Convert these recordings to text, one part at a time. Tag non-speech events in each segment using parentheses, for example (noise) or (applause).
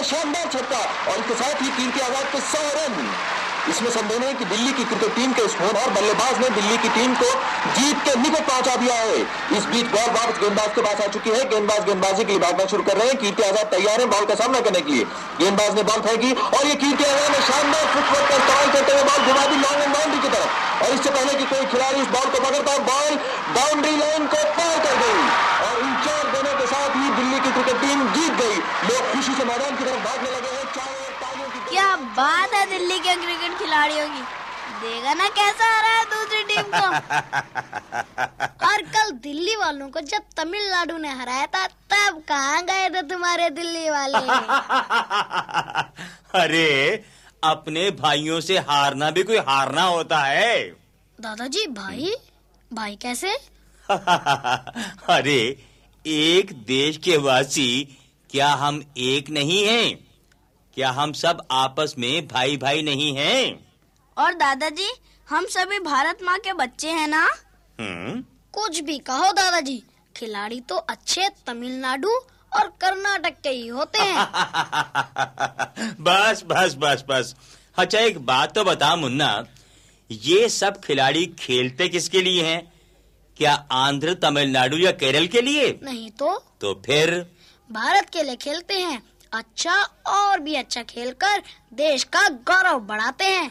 का शानदार छक्का और इसके साथ ही कीर्ति आज़ाद के सौ रन इसमें संदेह नहीं कि दिल्ली की क्रिकेट टीम के इस होनहार बल्लेबाज ने दिल्ली की टीम को जीत के निकट पहुँचा दिया है। इस बीच बॉल वापस गेंदबाज के पास आ चुकी है। गेंदबाज गेंदबाजी के लिए भागना शुरू कर रहे हैं। कीर्ति आज़ाद तैयार है बॉल का सामना करने के लिए। गेंदबाज ने बॉल फेंकी और ये कीर्ति आज़ाद ने शानदार फुटवर्क का इस्तेमाल करते हुए बॉल घुमा दी लॉन्ग एंड बाउंड्री की तरफ़। और इससे पहले कि कोई खिलाड़ी इस बॉल को पकड़ता, बॉल बाउंड्री लाइन को पार कर गई। की क्रिकेट टीम जीत गई। लोग खुशी से मैदान की तरफ़ भागने लगे हैं। चारों ओर तालियों की क्या बात है दिल्ली के क्रिकेट खिलाड़ियों की। देगा ना कैसा आ रहा है दूसरी टीम को। (laughs) और कल दिल्ली वालों को जब तमिलनाडु ने हराया था तब कहाँ गए थे तुम्हारे दिल्ली वाले? (laughs) अरे अपने भाइयों से हारना भी कोई हारना होता है। दादाजी भाई? भाई कैसे? (laughs) अरे एक देश के वासी क्या हम एक नहीं हैं? क्या हम सब आपस में भाई भाई नहीं हैं? और दादाजी हम सभी भारत माँ के बच्चे हैं ना? हम्म। कुछ भी कहो दादाजी खिलाड़ी तो अच्छे तमिलनाडु और कर्नाटक के ही होते हैं। (laughs) बस बस बस बस। अच्छा एक बात तो बता मुन्ना ये सब खिलाड़ी खेलते किसके लिए हैं? क्या आंध्र तमिलनाडु या केरल के लिए? नहीं तो? तो फिर? भारत के लिए खेलते हैं। अच्छा और भी अच्छा खेलकर देश का गौरव बढ़ाते हैं।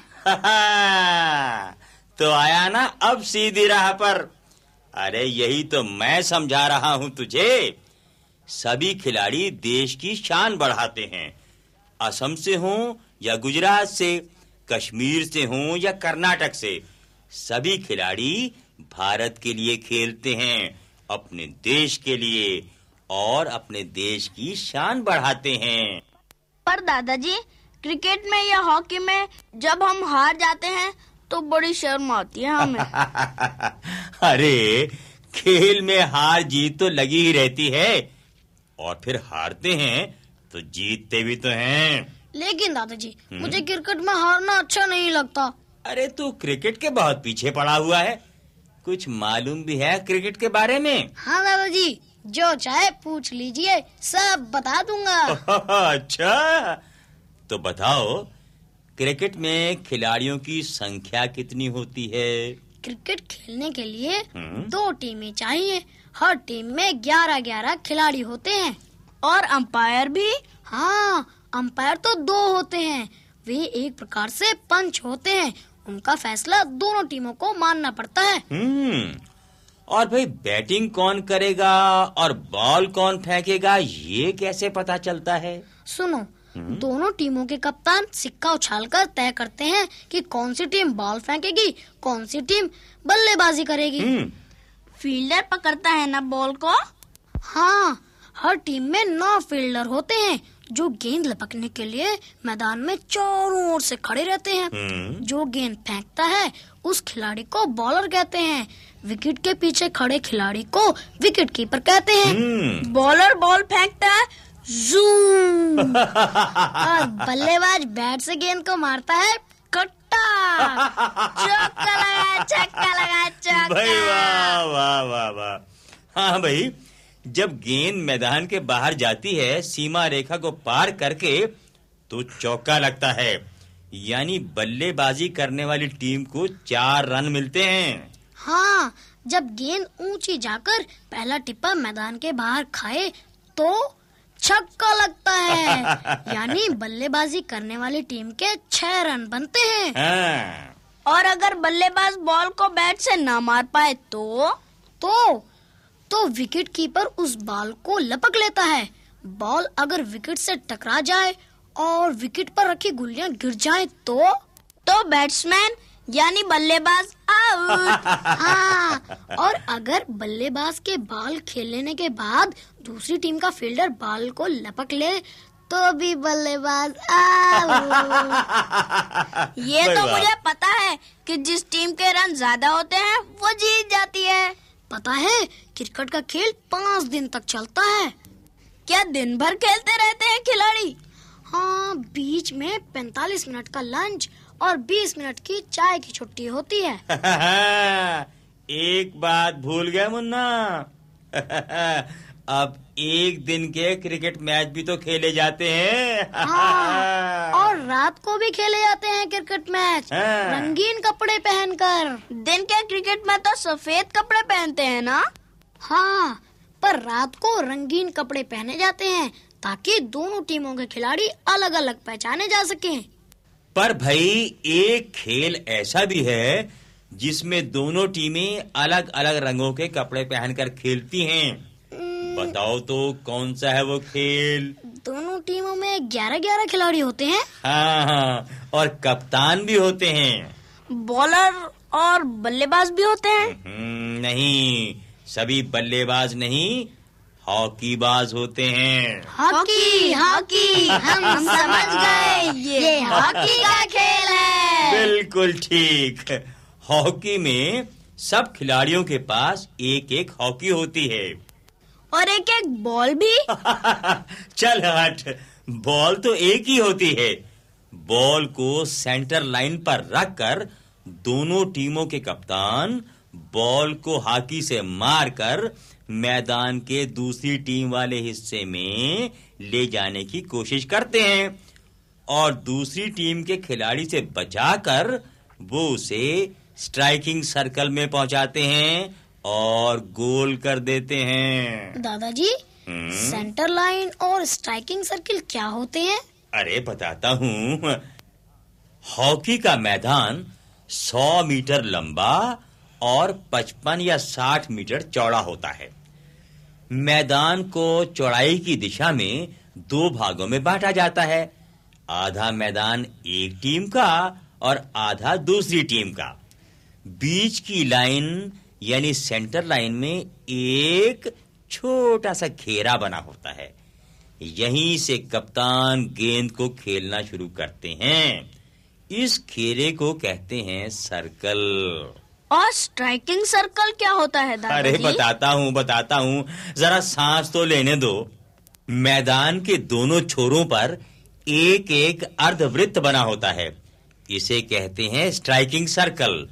तो आया ना अब सीधी राह पर। अरे यही तो मैं समझा रहा हूँ तुझे। सभी खिलाड़ी देश की शान बढ़ाते हैं। असम से हों या गुजरात से कश्मीर से हों या कर्नाटक से। सभी खिलाड़ी भारत के लिए खेलते हैं अपने देश के लिए और अपने देश की शान बढ़ाते हैं। पर दादाजी क्रिकेट में या हॉकी में जब हम हार जाते हैं तो बड़ी शर्म आती है हमें। (laughs) अरे खेल में हार जीत तो लगी ही रहती है। और फिर हारते हैं तो जीतते भी तो हैं। लेकिन दादाजी मुझे क्रिकेट में हारना अच्छा नहीं लगता। अरे तू क्रिकेट के बहुत पीछे पड़ा हुआ है। कुछ मालूम भी है क्रिकेट के बारे में? हाँ दादाजी। जो चाहे पूछ लीजिए सब बता दूँगा। (laughs) अच्छा। तो बताओ क्रिकेट में खिलाड़ियों की संख्या कितनी होती है? क्रिकेट खेलने के लिए हम्म। दो टीमें चाहिए। हर टीम में ग्यारह ग्यारह खिलाड़ी होते हैं। और अंपायर भी? हाँ अंपायर तो दो होते हैं। वे एक प्रकार से पंच होते हैं। उनका फैसला दोनों टीमों को मानना पड़ता है। हम्म और भाई बैटिंग कौन करेगा और बॉल कौन फेंकेगा ये कैसे पता चलता है? सुनो दोनों टीमों के कप्तान सिक्का उछालकर तय करते हैं कि कौन सी टीम बॉल फेंकेगी कौन सी टीम बल्लेबाजी करेगी। हम्म। फील्डर पकड़ता है ना बॉल को? हाँ हर टीम में नौ फील्डर होते हैं जो गेंद लपकने के लिए मैदान में चारों ओर से खड़े रहते हैं। हम्म। जो गेंद फेंकता है उस खिलाड़ी को बॉलर कहते हैं। विकेट के पीछे खड़े खिलाड़ी को विकेट कीपर कहते हैं। हम्म। बॉलर बॉल फेंकता है जूम (laughs) और बल्लेबाज बैट से गेंद को मारता है कट्टा। चौका लगा छक्का लगा भाई चौका वाह वाह वाह वाह। हाँ भाई जब गेंद मैदान के बाहर जाती है सीमा रेखा को पार करके तो चौका लगता है। यानी बल्लेबाजी करने वाली टीम को चार रन मिलते हैं। हाँ जब गेंद ऊँची जाकर पहला टिप्पा मैदान के बाहर खाए तो छक्का लगता है। (laughs) यानी बल्लेबाजी करने वाली टीम के छह रन बनते हैं। हाँ। और अगर बल्लेबाज बॉल को बैट से ना मार पाए तो? तो तो विकेट कीपर उस बॉल को लपक लेता है। बॉल अगर विकेट से टकरा जाए और विकेट पर रखी गुल्लियाँ गिर जाए तो तो बैट्समैन यानी बल्लेबाज आउट (laughs) हाँ और अगर बल्लेबाज के बॉल खेल लेने के बाद दूसरी टीम का फील्डर बॉल को लपक ले तो भी बल्लेबाज (laughs) ये तो मुझे पता है कि जिस टीम के रन ज़्यादा होते हैं वो जीत जाती है। पता है क्रिकेट का खेल पाँच दिन तक चलता है। क्या दिन भर खेलते रहते हैं खिलाड़ी? हाँ बीच में पैंतालीस मिनट का लंच और बीस मिनट की चाय की छुट्टी होती है। (laughs) एक बात भूल गए मुन्ना। (laughs) अब एक दिन के क्रिकेट मैच भी तो खेले जाते हैं। हाँ, (laughs) और रात को भी खेले जाते हैं क्रिकेट मैच। हाँ। रंगीन कपड़े पहनकर। दिन के क्रिकेट में तो सफ़ेद कपड़े पहनते हैं ना? हाँ पर रात को रंगीन कपड़े पहने जाते हैं ताकि दोनों टीमों के खिलाड़ी अलग अलग पहचाने जा सकें। पर भाई एक खेल ऐसा भी है जिसमें दोनों टीमें अलग अलग रंगों के कपड़े पहनकर खेलती हैं। बताओ तो कौन सा है वो खेल? दोनों टीमों में ग्यारह ग्यारह खिलाड़ी होते हैं। हाँ हाँ और कप्तान भी होते हैं। बॉलर और बल्लेबाज भी होते हैं। हम्म, नहीं सभी बल्लेबाज नहीं हॉकीबाज होते हैं। हॉकी हॉकी हम (laughs) समझ गए ये (laughs) हॉकी का खेल है। बिल्कुल ठीक। हॉकी में सब खिलाड़ियों के पास एक एक हॉकी होती है। और एक एक बॉल भी। (laughs) चल हट। बॉल तो एक ही होती है। बॉल को सेंटर लाइन पर रखकर दोनों टीमों के कप्तान बॉल को हाकी से मारकर मैदान के दूसरी टीम वाले हिस्से में ले जाने की कोशिश करते हैं और दूसरी टीम के खिलाड़ी से बचाकर वो उसे स्ट्राइकिंग सर्कल में पहुंचाते हैं। और गोल कर देते हैं। दादाजी हम्म? सेंटर लाइन और स्ट्राइकिंग सर्किल क्या होते हैं? अरे बताता हूँ। हॉकी का मैदान 100 मीटर लंबा और 55 या 60 मीटर चौड़ा होता है। मैदान को चौड़ाई की दिशा में दो भागों में बांटा जाता है। आधा मैदान एक टीम का और आधा दूसरी टीम का। बीच की लाइन यानी सेंटर लाइन में एक छोटा सा घेरा बना होता है। यहीं से कप्तान गेंद को खेलना शुरू करते हैं। इस घेरे को कहते हैं सर्कल। और स्ट्राइकिंग सर्कल क्या होता है अरे बताता हूँ बताता हूँ। जरा सांस तो लेने दो। मैदान के दोनों छोरों पर एक एक अर्धवृत्त बना होता है। इसे कहते हैं स्ट्राइकिंग सर्कल।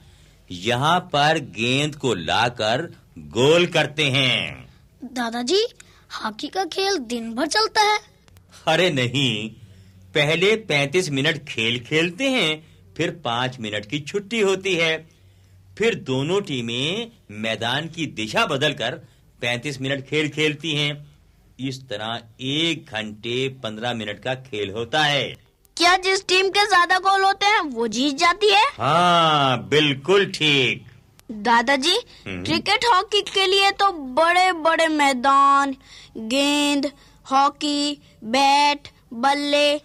यहाँ पर गेंद को लाकर गोल करते हैं। दादाजी हॉकी का खेल दिन भर चलता है। अरे नहीं पहले 35 मिनट खेल खेलते हैं फिर पाँच मिनट की छुट्टी होती है। फिर दोनों टीमें मैदान की दिशा बदलकर 35 मिनट खेल खेलती हैं। इस तरह एक घंटे 15 मिनट का खेल होता है। क्या जिस टीम के ज़्यादा गोल होते हैं वो जीत जाती है? हाँ बिल्कुल ठीक। दादाजी हम्म। क्रिकेट हॉकी के लिए तो बड़े बड़े मैदान गेंद हॉकी बैट बल्ले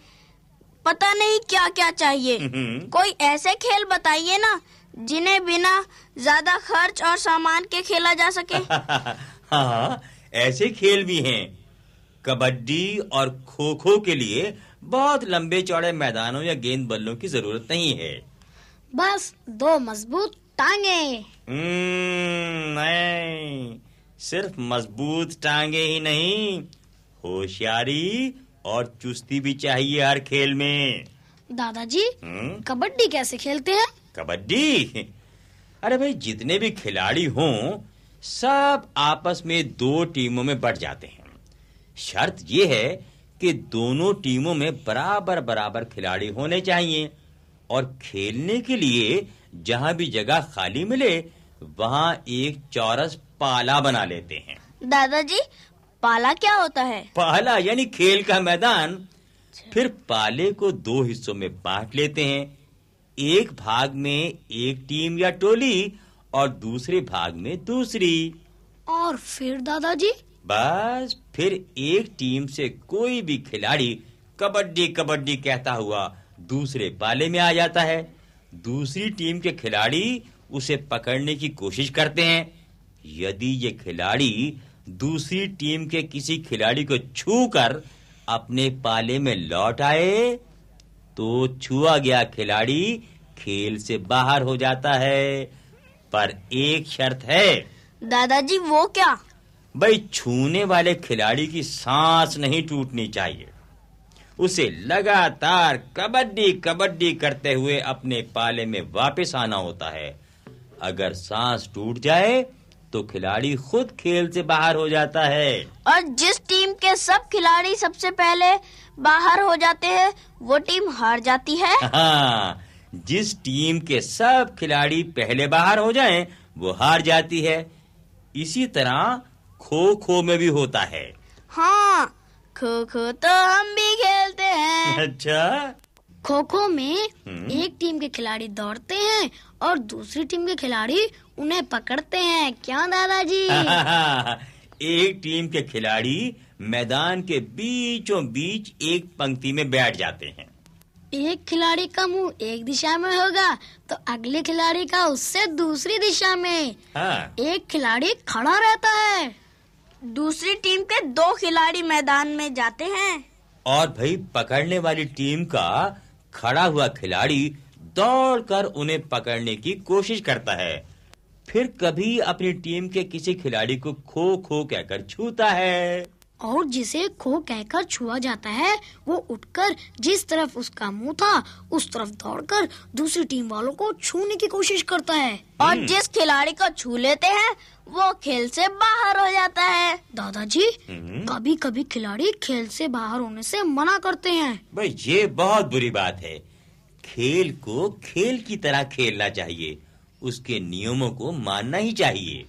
पता नहीं क्या क्या चाहिए। हम्म। कोई ऐसे खेल बताइए ना जिन्हें बिना ज़्यादा खर्च और सामान के खेला जा सके। (laughs) हाँ ऐसे खेल भी हैं। कबड्डी और खो खो के लिए बहुत लंबे चौड़े मैदानों या गेंद बल्लों की ज़रूरत नहीं है। बस दो मज़बूत टांगे। हम्म, नहीं सिर्फ़ मज़बूत टांगे ही नहीं होशियारी और चुस्ती भी चाहिए हर खेल में। दादाजी हम्म, कबड्डी कैसे खेलते हैं? कबड्डी? अरे भाई जितने भी खिलाड़ी हों सब आपस में दो टीमों में बट जाते हैं। शर्त ये है कि दोनों टीमों में बराबर बराबर खिलाड़ी होने चाहिए और खेलने के लिए जहाँ भी जगह खाली मिले वहाँ एक चौरस पाला बना लेते हैं। दादाजी पाला क्या होता है? पाला यानी खेल का मैदान। फिर पाले को दो हिस्सों में बांट लेते हैं। एक भाग में एक टीम या टोली और दूसरे भाग में दूसरी। और फिर दादाजी? बस फिर एक टीम से कोई भी खिलाड़ी कबड्डी कबड्डी कहता हुआ दूसरे पाले में आ जाता है। दूसरी टीम के खिलाड़ी उसे पकड़ने की कोशिश करते हैं। यदि ये खिलाड़ी दूसरी टीम के किसी खिलाड़ी को छूकर अपने पाले में लौट आए तो छुआ गया खिलाड़ी खेल से बाहर हो जाता है। पर एक शर्त है। दादाजी, वो क्या? भाई छूने वाले खिलाड़ी की सांस नहीं टूटनी चाहिए। उसे लगातार कबड्डी कबड्डी करते हुए अपने पाले में वापस आना होता है। अगर सांस टूट जाए तो खिलाड़ी खुद खेल से बाहर हो जाता है। और जिस टीम के सब खिलाड़ी सबसे पहले बाहर हो जाते हैं वो टीम हार जाती है। (laughs) हाँ जिस टीम के सब खिलाड़ी पहले बाहर हो जाएँ, वो हार जाती है। इसी तरह खो खो में भी होता है। हाँ खो खो तो हम भी खेलते हैं। (laughs) अच्छा। खो खो में हम्म। एक टीम के खिलाड़ी दौड़ते हैं और दूसरी टीम के खिलाड़ी उन्हें पकड़ते हैं। क्यों दादाजी? (laughs) एक टीम के खिलाड़ी मैदान के बीचों बीच एक पंक्ति में बैठ जाते हैं। एक खिलाड़ी का मुँह एक दिशा में होगा तो अगले खिलाड़ी का उससे दूसरी दिशा में। हाँ। एक खिलाड़ी खड़ा रहता है। दूसरी टीम के दो खिलाड़ी मैदान में जाते हैं। और भाई पकड़ने वाली टीम का खड़ा हुआ खिलाड़ी दौड़कर उन्हें पकड़ने की कोशिश करता है। फिर कभी अपनी टीम के किसी खिलाड़ी को खो खो कहकर छूता है। और जिसे खो कहकर छुआ जाता है वो उठकर जिस तरफ़ उसका मुँह था उस तरफ़ दौड़कर दूसरी टीम वालों को छूने की कोशिश करता है। और जिस खिलाड़ी को छू लेते हैं वो खेल से बाहर हो जाता है। दादाजी हम्म। कभी कभी खिलाड़ी खेल से बाहर होने से मना करते हैं। भाई ये बहुत बुरी बात है। खेल को खेल की तरह खेलना चाहिए। उसके नियमों को मानना ही चाहिए।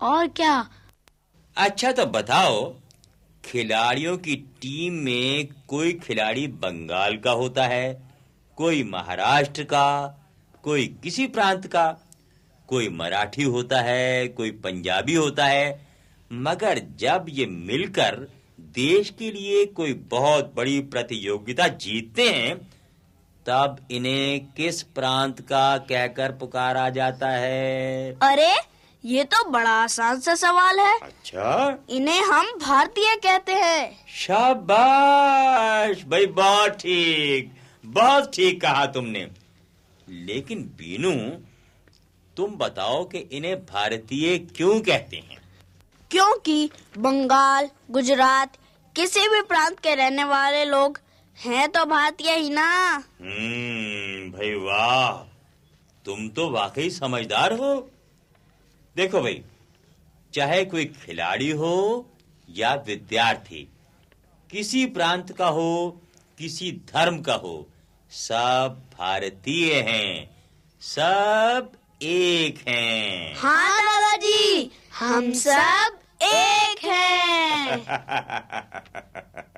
और क्या? अच्छा तो बताओ खिलाड़ियों की टीम में कोई खिलाड़ी बंगाल का होता है कोई महाराष्ट्र का कोई किसी प्रांत का? कोई मराठी होता है कोई पंजाबी होता है मगर जब ये मिलकर देश के लिए कोई बहुत बड़ी प्रतियोगिता जीतते हैं तब इन्हें किस प्रांत का कहकर पुकारा जाता है? अरे ये तो बड़ा आसान सा सवाल है। अच्छा। इन्हें हम भारतीय कहते हैं। शाबाश! भाई बहुत ठीक। बहुत ठीक कहा तुमने। लेकिन बीनू तुम बताओ कि इन्हें भारतीय क्यों कहते हैं? क्योंकि बंगाल गुजरात किसी भी प्रांत के रहने वाले लोग हैं तो भारतीय ही ना। हम्म भाई वाह। तुम तो वाकई समझदार हो। देखो भाई चाहे कोई खिलाड़ी हो या विद्यार्थी किसी प्रांत का हो किसी धर्म का हो सब भारतीय हैं। सब एक हैं। हाँ दादाजी। हम सब एक हैं। (laughs)